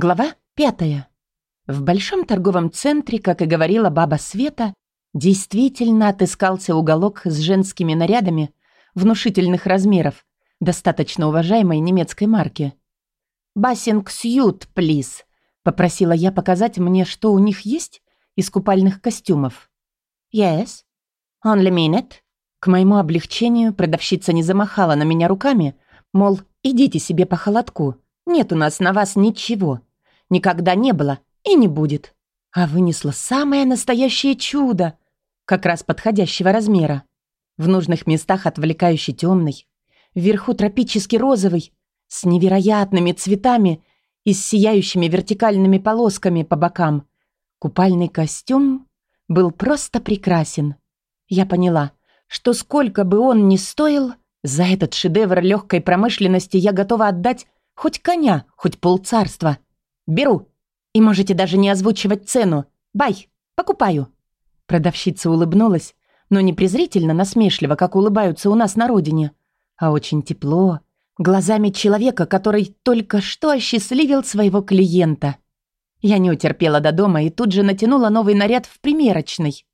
Глава пятая. В большом торговом центре, как и говорила баба Света, действительно отыскался уголок с женскими нарядами внушительных размеров, достаточно уважаемой немецкой марки. «Бассинг сьют, плиз», — попросила я показать мне, что у них есть из купальных костюмов. «Yes. Only minute». К моему облегчению продавщица не замахала на меня руками, мол, идите себе по холодку, нет у нас на вас ничего никогда не было и не будет. А вынесла самое настоящее чудо, как раз подходящего размера. В нужных местах отвлекающий темный, вверху тропический розовый, с невероятными цветами и с сияющими вертикальными полосками по бокам. Купальный костюм был просто прекрасен. Я поняла, что сколько бы он ни стоил, за этот шедевр легкой промышленности я готова отдать хоть коня, хоть полцарства. «Беру. И можете даже не озвучивать цену. Бай, покупаю». Продавщица улыбнулась, но не презрительно, насмешливо, как улыбаются у нас на родине, а очень тепло, глазами человека, который только что осчастливил своего клиента. Я не утерпела до дома и тут же натянула новый наряд в примерочной.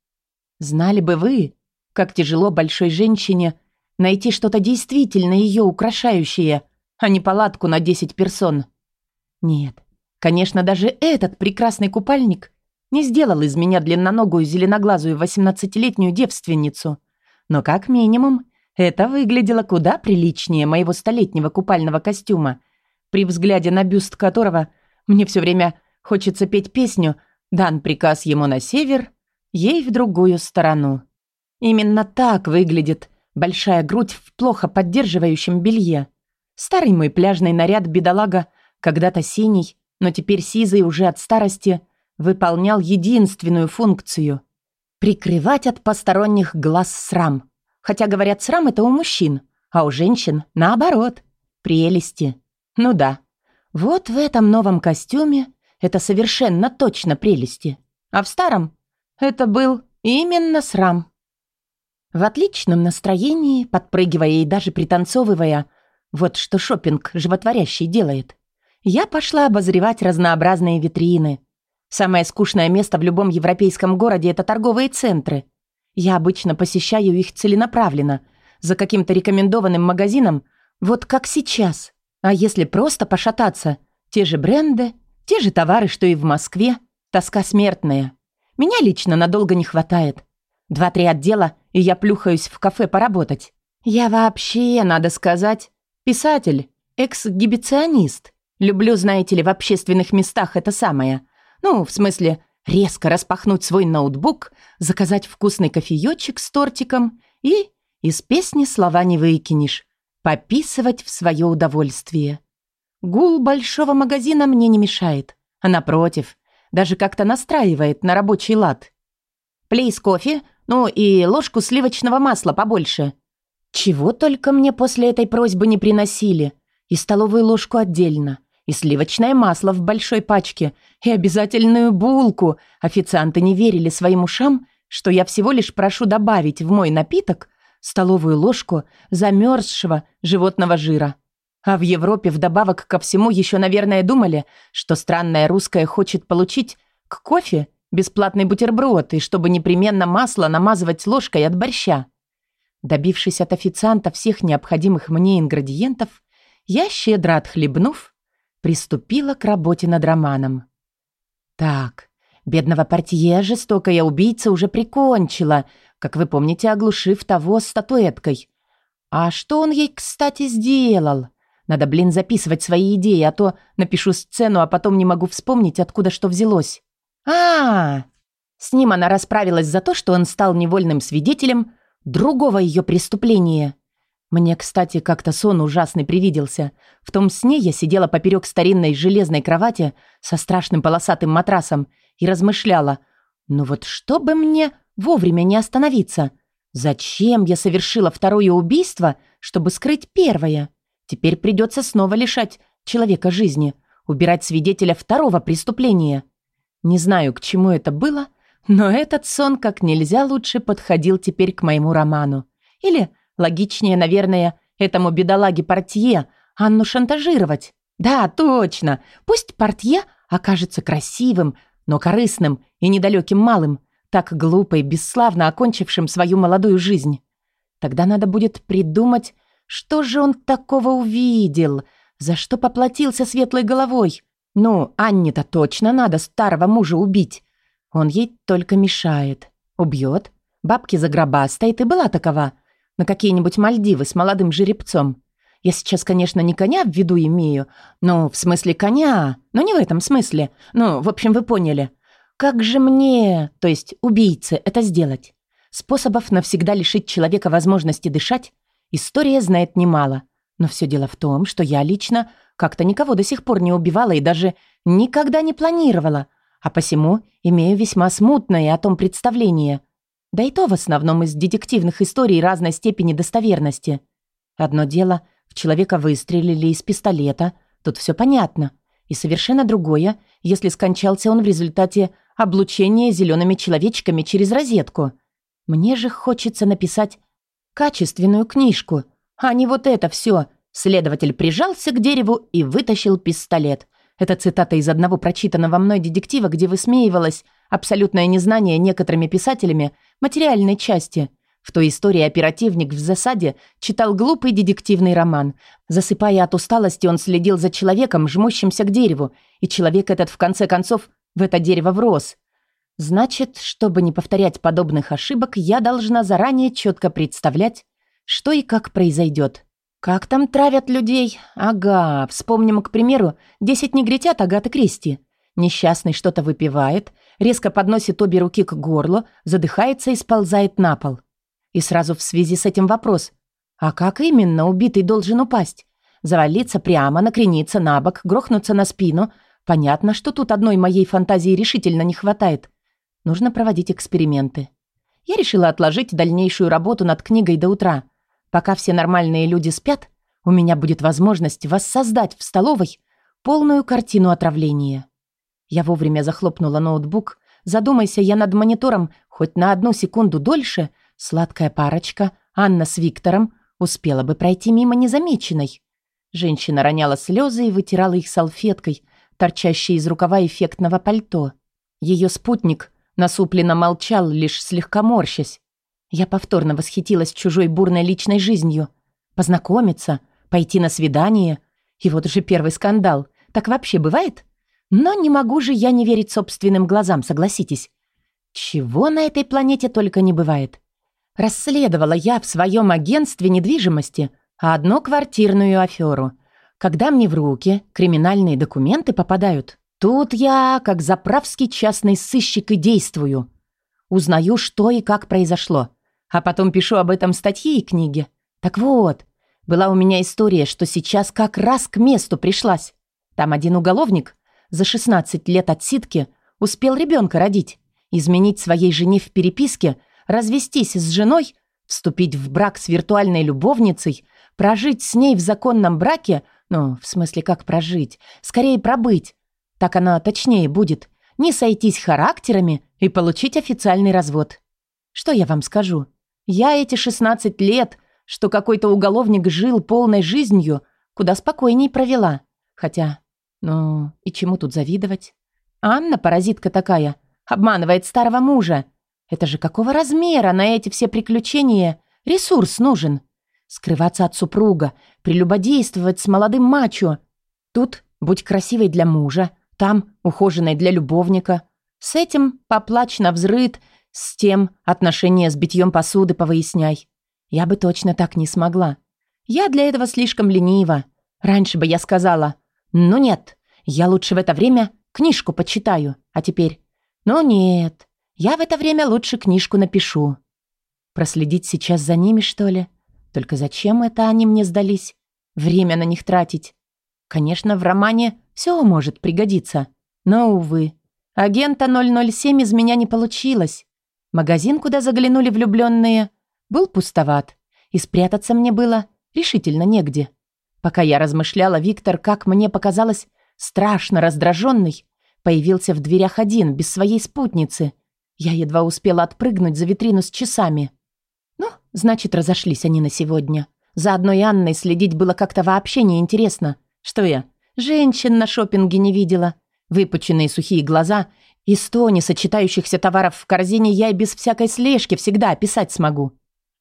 Знали бы вы, как тяжело большой женщине найти что-то действительно ее украшающее, а не палатку на 10 персон. Нет, Конечно, даже этот прекрасный купальник не сделал из меня длинноногую зеленоглазую восемнадцатилетнюю девственницу. Но как минимум это выглядело куда приличнее моего столетнего купального костюма, при взгляде на бюст которого мне все время хочется петь песню «Дан приказ ему на север, ей в другую сторону». Именно так выглядит большая грудь в плохо поддерживающем белье. Старый мой пляжный наряд бедолага, когда-то синий, но теперь Сизый уже от старости выполнял единственную функцию — прикрывать от посторонних глаз срам. Хотя, говорят, срам — это у мужчин, а у женщин — наоборот. Прелести. Ну да. Вот в этом новом костюме это совершенно точно прелести. А в старом это был именно срам. В отличном настроении, подпрыгивая и даже пританцовывая, вот что шопинг животворящий делает — я пошла обозревать разнообразные витрины. Самое скучное место в любом европейском городе – это торговые центры. Я обычно посещаю их целенаправленно, за каким-то рекомендованным магазином, вот как сейчас. А если просто пошататься, те же бренды, те же товары, что и в Москве, тоска смертная. Меня лично надолго не хватает. Два-три отдела, и я плюхаюсь в кафе поработать. Я вообще, надо сказать, писатель, эксгибиционист. Люблю, знаете ли, в общественных местах это самое. Ну, в смысле, резко распахнуть свой ноутбук, заказать вкусный кофеёчек с тортиком и из песни слова не выкинешь. Пописывать в свое удовольствие. Гул большого магазина мне не мешает, а напротив, даже как-то настраивает на рабочий лад. Плейс кофе, ну и ложку сливочного масла побольше. Чего только мне после этой просьбы не приносили. И столовую ложку отдельно и сливочное масло в большой пачке, и обязательную булку. Официанты не верили своим ушам, что я всего лишь прошу добавить в мой напиток столовую ложку замерзшего животного жира. А в Европе вдобавок ко всему еще, наверное, думали, что странная русская хочет получить к кофе бесплатный бутерброд и чтобы непременно масло намазывать ложкой от борща. Добившись от официанта всех необходимых мне ингредиентов, я, щедро отхлебнув, приступила к работе над романом. Так, бедного портье жестокая убийца уже прикончила, как вы помните, оглушив того статуэткой. А что он ей, кстати, сделал? Надо, блин, записывать свои идеи, а то напишу сцену, а потом не могу вспомнить, откуда что взялось. а, -а, -а! С ним она расправилась за то, что он стал невольным свидетелем другого ее преступления. Мне, кстати, как-то сон ужасный привиделся. В том сне я сидела поперек старинной железной кровати со страшным полосатым матрасом и размышляла. Ну вот что бы мне вовремя не остановиться? Зачем я совершила второе убийство, чтобы скрыть первое? Теперь придется снова лишать человека жизни, убирать свидетеля второго преступления. Не знаю, к чему это было, но этот сон как нельзя лучше подходил теперь к моему роману. Или Логичнее, наверное, этому бедолаге портье Анну шантажировать. Да, точно. Пусть портье окажется красивым, но корыстным и недалеким малым, так глупо и бесславно окончившим свою молодую жизнь. Тогда надо будет придумать, что же он такого увидел, за что поплатился светлой головой. Ну, Анне-то точно надо старого мужа убить. Он ей только мешает. Убьет, бабки за гроба стоит и была такова. На какие-нибудь Мальдивы с молодым жеребцом. Я сейчас, конечно, не коня в виду имею. Ну, в смысле коня, но не в этом смысле. Ну, в общем, вы поняли. Как же мне, то есть убийце, это сделать? Способов навсегда лишить человека возможности дышать история знает немало. Но все дело в том, что я лично как-то никого до сих пор не убивала и даже никогда не планировала, а посему имею весьма смутное о том представление. Да и то в основном из детективных историй разной степени достоверности. Одно дело, в человека выстрелили из пистолета, тут все понятно. И совершенно другое, если скончался он в результате облучения зелеными человечками через розетку. Мне же хочется написать качественную книжку, а не вот это все. Следователь прижался к дереву и вытащил пистолет. Это цитата из одного прочитанного мной детектива, где высмеивалось абсолютное незнание некоторыми писателями материальной части. В той истории оперативник в засаде читал глупый детективный роман. Засыпая от усталости, он следил за человеком, жмущимся к дереву, и человек этот в конце концов в это дерево врос. Значит, чтобы не повторять подобных ошибок, я должна заранее четко представлять, что и как произойдет. Как там травят людей? Ага, вспомним, к примеру, десять негритят Агаты Кристи. Несчастный что-то выпивает, резко подносит обе руки к горлу, задыхается и сползает на пол. И сразу в связи с этим вопрос. А как именно убитый должен упасть? Завалиться прямо, накрениться на бок, грохнуться на спину. Понятно, что тут одной моей фантазии решительно не хватает. Нужно проводить эксперименты. Я решила отложить дальнейшую работу над книгой до утра. Пока все нормальные люди спят, у меня будет возможность воссоздать в столовой полную картину отравления. Я вовремя захлопнула ноутбук. Задумайся я над монитором хоть на одну секунду дольше, сладкая парочка, Анна с Виктором, успела бы пройти мимо незамеченной. Женщина роняла слезы и вытирала их салфеткой, торчащей из рукава эффектного пальто. Ее спутник Насупленно молчал, лишь слегка морщась. Я повторно восхитилась чужой бурной личной жизнью. Познакомиться, пойти на свидание. И вот уже первый скандал. Так вообще бывает? Но не могу же я не верить собственным глазам, согласитесь. Чего на этой планете только не бывает. Расследовала я в своем агентстве недвижимости одну квартирную аферу. Когда мне в руки криминальные документы попадают, Тут я, как заправский частный сыщик, и действую. Узнаю, что и как произошло. А потом пишу об этом статьи и книги. Так вот, была у меня история, что сейчас как раз к месту пришлась. Там один уголовник за 16 лет отсидки успел ребенка родить, изменить своей жене в переписке, развестись с женой, вступить в брак с виртуальной любовницей, прожить с ней в законном браке, ну, в смысле, как прожить, скорее пробыть, так оно точнее будет. Не сойтись характерами и получить официальный развод. Что я вам скажу? Я эти 16 лет, что какой-то уголовник жил полной жизнью, куда спокойней провела. Хотя, ну, и чему тут завидовать? Анна, паразитка такая, обманывает старого мужа. Это же какого размера на эти все приключения ресурс нужен? Скрываться от супруга, прелюбодействовать с молодым мачо. Тут будь красивой для мужа, там ухоженной для любовника. С этим поплачь на взрыд, с тем отношения с битьем посуды повыясняй. Я бы точно так не смогла. Я для этого слишком ленива. Раньше бы я сказала, ну нет, я лучше в это время книжку почитаю, а теперь, ну нет, я в это время лучше книжку напишу. Проследить сейчас за ними, что ли? Только зачем это они мне сдались? Время на них тратить. Конечно, в романе все может пригодиться. Но, увы, агента 007 из меня не получилось. Магазин, куда заглянули влюбленные, был пустоват. И спрятаться мне было решительно негде. Пока я размышляла, Виктор, как мне показалось, страшно раздраженный, появился в дверях один, без своей спутницы. Я едва успела отпрыгнуть за витрину с часами. Ну, значит, разошлись они на сегодня. За одной Анной следить было как-то вообще неинтересно. Что я, женщин на шопинге не видела. выпученные сухие глаза и сто несочетающихся товаров в корзине я и без всякой слежки всегда описать смогу.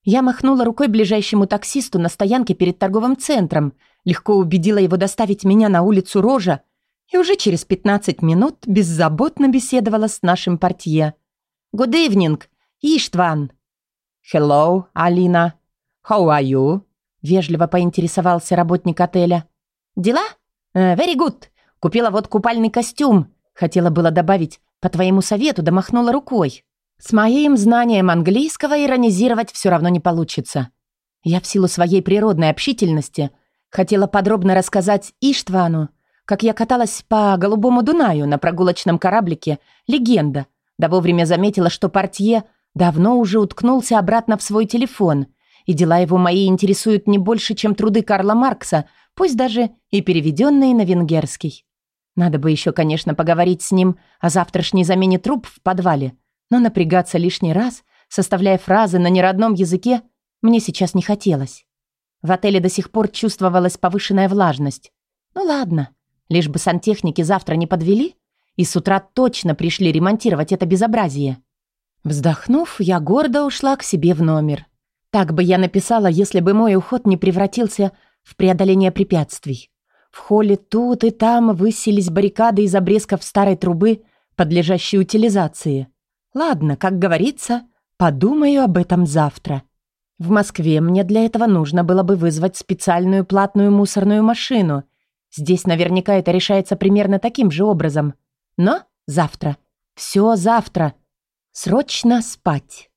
Я махнула рукой ближайшему таксисту на стоянке перед торговым центром, легко убедила его доставить меня на улицу Рожа и уже через 15 минут беззаботно беседовала с нашим портье. «Good evening, Иштван!» «Hello, Алина! How are you?» Вежливо поинтересовался работник отеля. «Дела? Uh, very good. Купила вот купальный костюм. Хотела было добавить по твоему совету, да махнула рукой. С моим знанием английского иронизировать все равно не получится. Я в силу своей природной общительности хотела подробно рассказать Иштвану, как я каталась по Голубому Дунаю на прогулочном кораблике «Легенда», да вовремя заметила, что портье давно уже уткнулся обратно в свой телефон, и дела его мои интересуют не больше, чем труды Карла Маркса, пусть даже и переведенные на венгерский. Надо бы еще, конечно, поговорить с ним о завтрашней замене труб в подвале, но напрягаться лишний раз, составляя фразы на неродном языке, мне сейчас не хотелось. В отеле до сих пор чувствовалась повышенная влажность. Ну ладно, лишь бы сантехники завтра не подвели, и с утра точно пришли ремонтировать это безобразие. Вздохнув, я гордо ушла к себе в номер. Так бы я написала, если бы мой уход не превратился в преодоление препятствий. В холле тут и там высились баррикады из обрезков старой трубы, подлежащей утилизации. Ладно, как говорится, подумаю об этом завтра. В Москве мне для этого нужно было бы вызвать специальную платную мусорную машину. Здесь наверняка это решается примерно таким же образом. Но завтра. Все завтра. Срочно спать.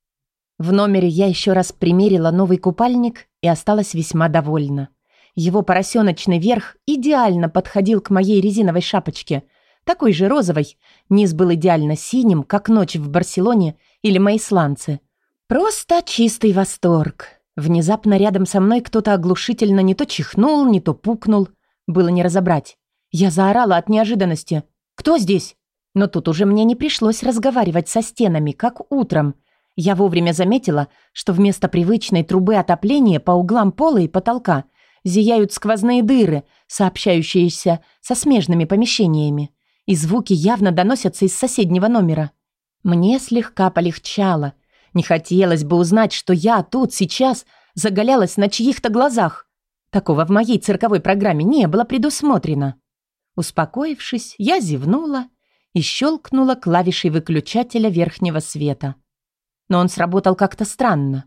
В номере я еще раз примерила новый купальник и осталась весьма довольна. Его поросеночный верх идеально подходил к моей резиновой шапочке, такой же розовой. Низ был идеально синим, как ночь в Барселоне или мои сланцы. Просто чистый восторг. Внезапно рядом со мной кто-то оглушительно не то чихнул, не то пукнул. Было не разобрать. Я заорала от неожиданности. «Кто здесь?» Но тут уже мне не пришлось разговаривать со стенами, как утром. Я вовремя заметила, что вместо привычной трубы отопления по углам пола и потолка – зияют сквозные дыры, сообщающиеся со смежными помещениями, и звуки явно доносятся из соседнего номера. Мне слегка полегчало. Не хотелось бы узнать, что я тут сейчас заголялась на чьих-то глазах. Такого в моей цирковой программе не было предусмотрено. Успокоившись, я зевнула и щелкнула клавишей выключателя верхнего света. Но он сработал как-то странно.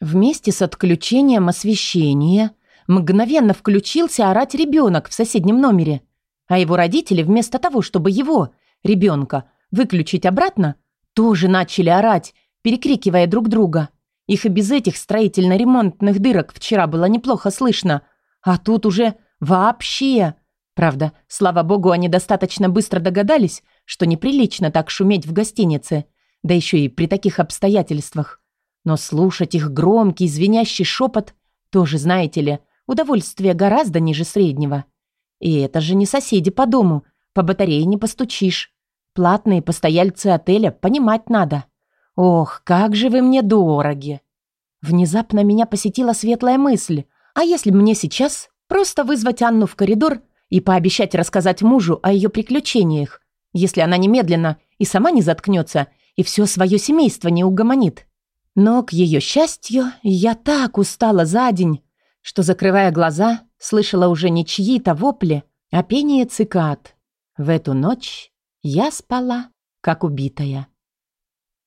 Вместе с отключением освещения мгновенно включился орать ребенок в соседнем номере. А его родители, вместо того, чтобы его, ребенка, выключить обратно, тоже начали орать, перекрикивая друг друга. Их и без этих строительно-ремонтных дырок вчера было неплохо слышно. А тут уже вообще... Правда, слава богу, они достаточно быстро догадались, что неприлично так шуметь в гостинице, да еще и при таких обстоятельствах. Но слушать их громкий, звенящий шепот тоже, знаете ли, Удовольствие гораздо ниже среднего. И это же не соседи по дому, по батарее не постучишь. Платные постояльцы отеля понимать надо. Ох, как же вы мне дороги. Внезапно меня посетила светлая мысль. А если мне сейчас просто вызвать Анну в коридор и пообещать рассказать мужу о ее приключениях, если она немедленно и сама не заткнется, и все свое семейство не угомонит? Но, к ее счастью, я так устала за день, что, закрывая глаза, слышала уже не чьи-то вопли, а пение цикад. В эту ночь я спала, как убитая.